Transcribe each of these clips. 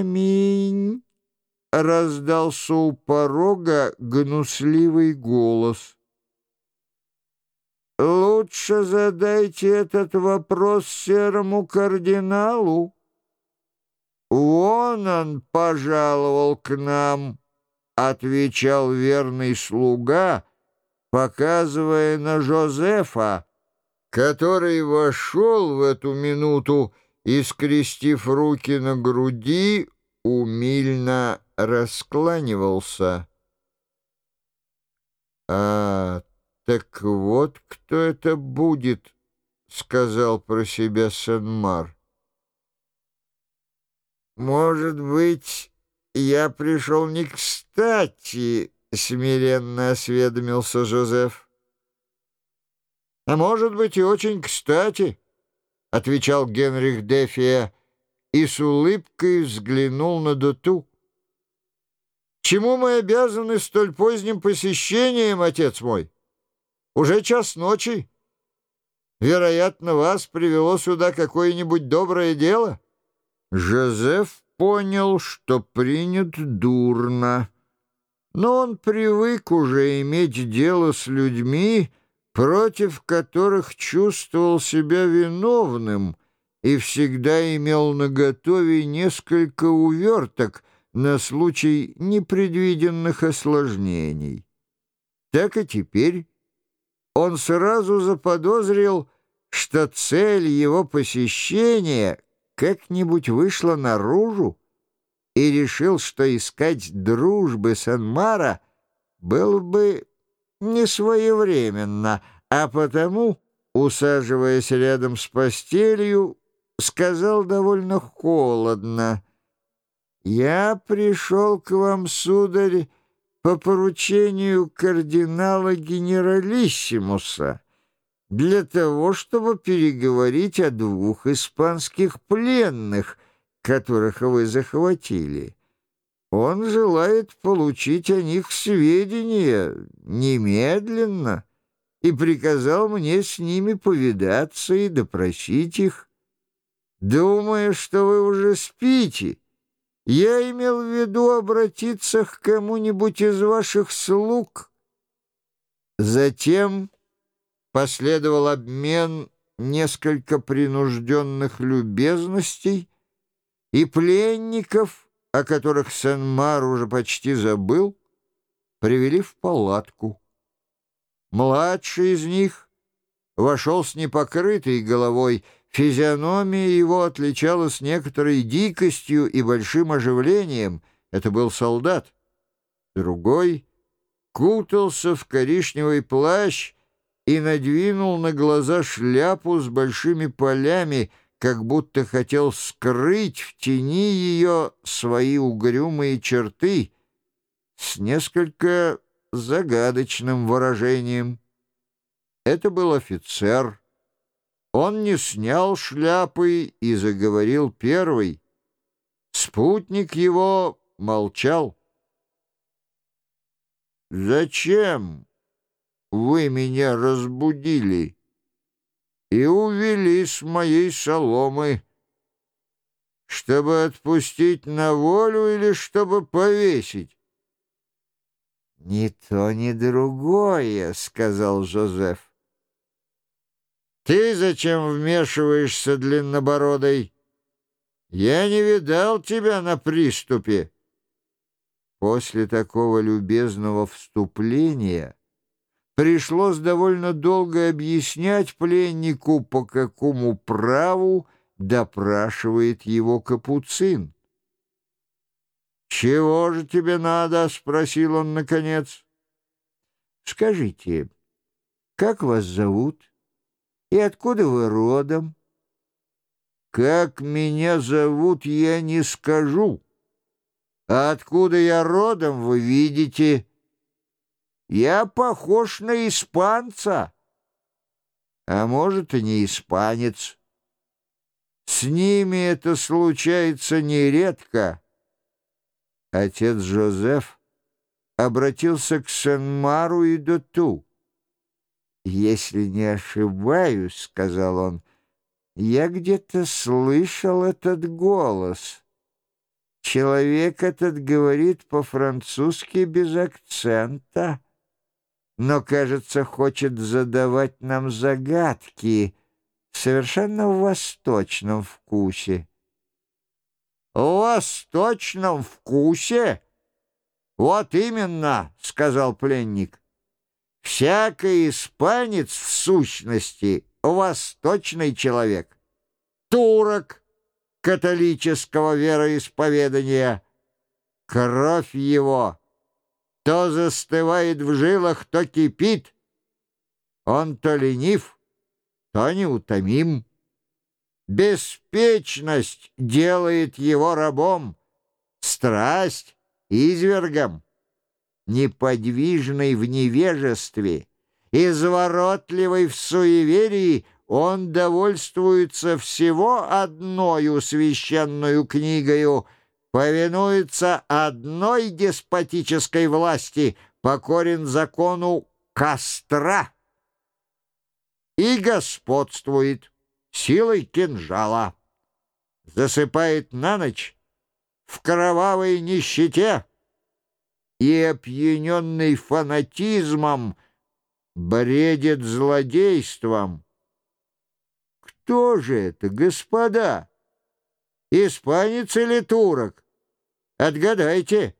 Аминь!» — раздался у порога гнусливый голос. «Лучше задайте этот вопрос серому кардиналу. Вон он пожаловал к нам», — отвечал верный слуга, показывая на Жозефа, который вошел в эту минуту и, скрестив руки на груди, умильно раскланивался. «А, так вот кто это будет», — сказал про себя Сен-Мар. «Может быть, я пришел не кстати», — смиренно осведомился Жозеф. «А может быть, и очень кстати», — отвечал Генрих Дефия и с улыбкой взглянул на Доту. «Чему мы обязаны столь поздним посещением, отец мой? Уже час ночи. Вероятно, вас привело сюда какое-нибудь доброе дело?» Жозеф понял, что принят дурно, но он привык уже иметь дело с людьми, против которых чувствовал себя виновным и всегда имел наготове несколько уверток на случай непредвиденных осложнений. Так и теперь он сразу заподозрил, что цель его посещения как-нибудь вышла наружу и решил, что искать дружбы Санмара было бы не своевременно, а потому, усаживаясь рядом с постелью, сказал довольно холодно. «Я пришел к вам, сударь, по поручению кардинала-генералиссимуса» для того, чтобы переговорить о двух испанских пленных, которых вы захватили. Он желает получить о них сведения немедленно и приказал мне с ними повидаться и допросить их. Думая, что вы уже спите, я имел в виду обратиться к кому-нибудь из ваших слуг. Затем последовал обмен несколько принужденных любезностей, и пленников — о которых Сен-Мар уже почти забыл, привели в палатку. Младший из них вошел с непокрытой головой, физиономия его отличалась некоторой дикостью и большим оживлением. Это был солдат. Другой кутался в коричневый плащ и надвинул на глаза шляпу с большими полями — как будто хотел скрыть в тени ее свои угрюмые черты с несколько загадочным выражением. Это был офицер. Он не снял шляпы и заговорил первый. Спутник его молчал. «Зачем вы меня разбудили?» И увели с моей соломы, чтобы отпустить на волю или чтобы повесить. «Ни то, ни другое», — сказал Жозеф. «Ты зачем вмешиваешься, длиннобородой? Я не видал тебя на приступе». После такого любезного вступления пришлось довольно долго объяснять пленнику, по какому праву допрашивает его капуцин. «Чего же тебе надо?» — спросил он наконец. «Скажите, как вас зовут и откуда вы родом?» «Как меня зовут, я не скажу. А откуда я родом, вы видите?» Я похож на испанца. А может, и не испанец. С ними это случается нередко. Отец Жозеф обратился к Сен-Мару и Доту. «Если не ошибаюсь, — сказал он, — я где-то слышал этот голос. Человек этот говорит по-французски без акцента, но, кажется, хочет задавать нам загадки совершенно в восточном вкусе. «В восточном вкусе?» «Вот именно», — сказал пленник. «Всякий испанец в сущности восточный человек, турок, католического вероисповедания. Кровь его то застывает в жилах, то кипит. Он то ленив, то неутомим. Беспечность делает его рабом, страсть — извергом, неподвижный в невежестве, изворотливый в суеверии — он довольствуется всего одною священную книгою, повинуется одной деспотической власти, покорен закону костра и господствует силой кинжала, засыпает на ночь в кровавой нищете и, опьяненный фанатизмом, бредит злодейством, кто же это, господа? Испанец или турок? Отгадайте.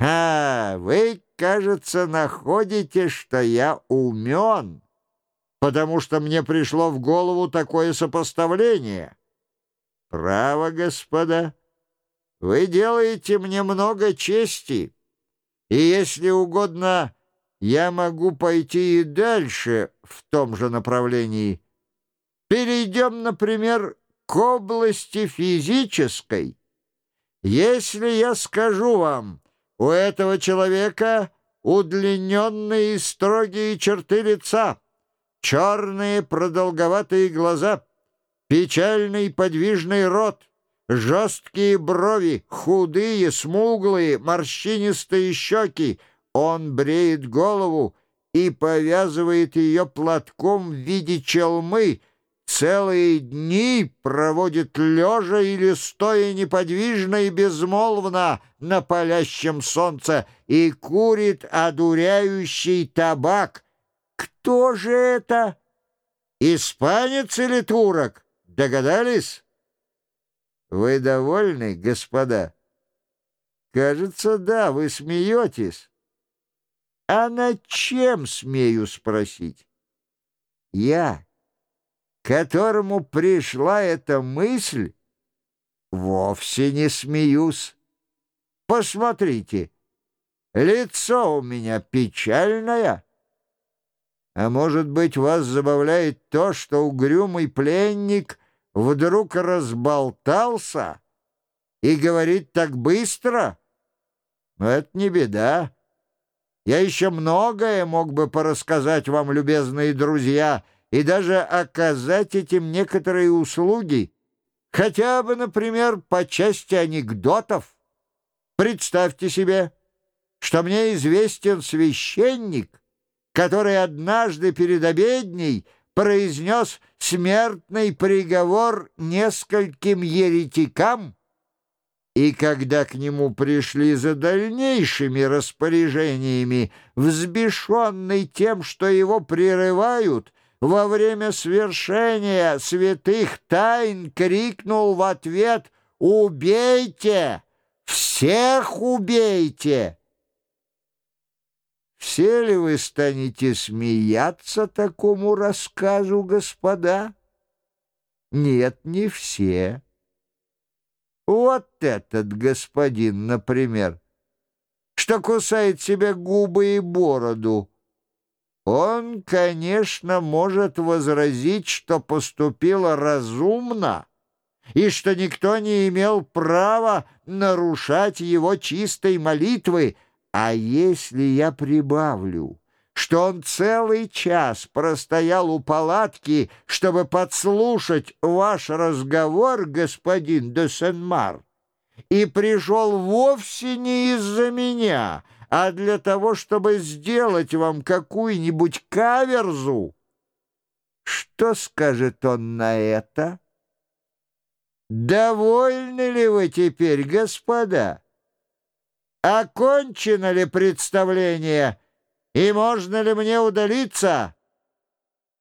А, вы, кажется, находите, что я умен, потому что мне пришло в голову такое сопоставление. Право, господа, вы делаете мне много чести, и, если угодно, я могу пойти и дальше в том же направлении — Перейдем, например, к области физической. Если я скажу вам, у этого человека удлиненные и строгие черты лица, черные продолговатые глаза, печальный подвижный рот, жесткие брови, худые, смуглые, морщинистые щеки, он бреет голову и повязывает ее платком в виде челмы, целые дни проводит лежа или стоя неподвижно и безмолвно на палящем солнце и курит одуряющий табак. Кто же это? Испанец или турок? Догадались? Вы довольны, господа? Кажется, да, вы смеетесь. А над чем, смею спросить? Я которому пришла эта мысль, вовсе не смеюсь. Посмотрите, лицо у меня печальное. А может быть, вас забавляет то, что угрюмый пленник вдруг разболтался и говорит так быстро? Но это не беда. Я еще многое мог бы порассказать вам, любезные друзья, — и даже оказать этим некоторые услуги, хотя бы, например, по части анекдотов. Представьте себе, что мне известен священник, который однажды перед обедней произнес смертный приговор нескольким еретикам, и когда к нему пришли за дальнейшими распоряжениями, взбешенный тем, что его прерывают, во время свершения святых тайн крикнул в ответ «Убейте! Всех убейте!» Все ли вы станете смеяться такому рассказу, господа? Нет, не все. Вот этот господин, например, что кусает себе губы и бороду, он, конечно, может возразить, что поступило разумно и что никто не имел права нарушать его чистой молитвы, а если я прибавлю, что он целый час простоял у палатки, чтобы подслушать ваш разговор, господин де Сен-Мар, и пришел вовсе не из-за меня, — а для того, чтобы сделать вам какую-нибудь каверзу. Что скажет он на это? Довольны ли вы теперь, господа? Окончено ли представление, и можно ли мне удалиться?»